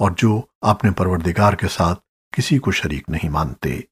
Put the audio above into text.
और जो अपने परवरदिगार के साथ किसी को शरीक नहीं मानते।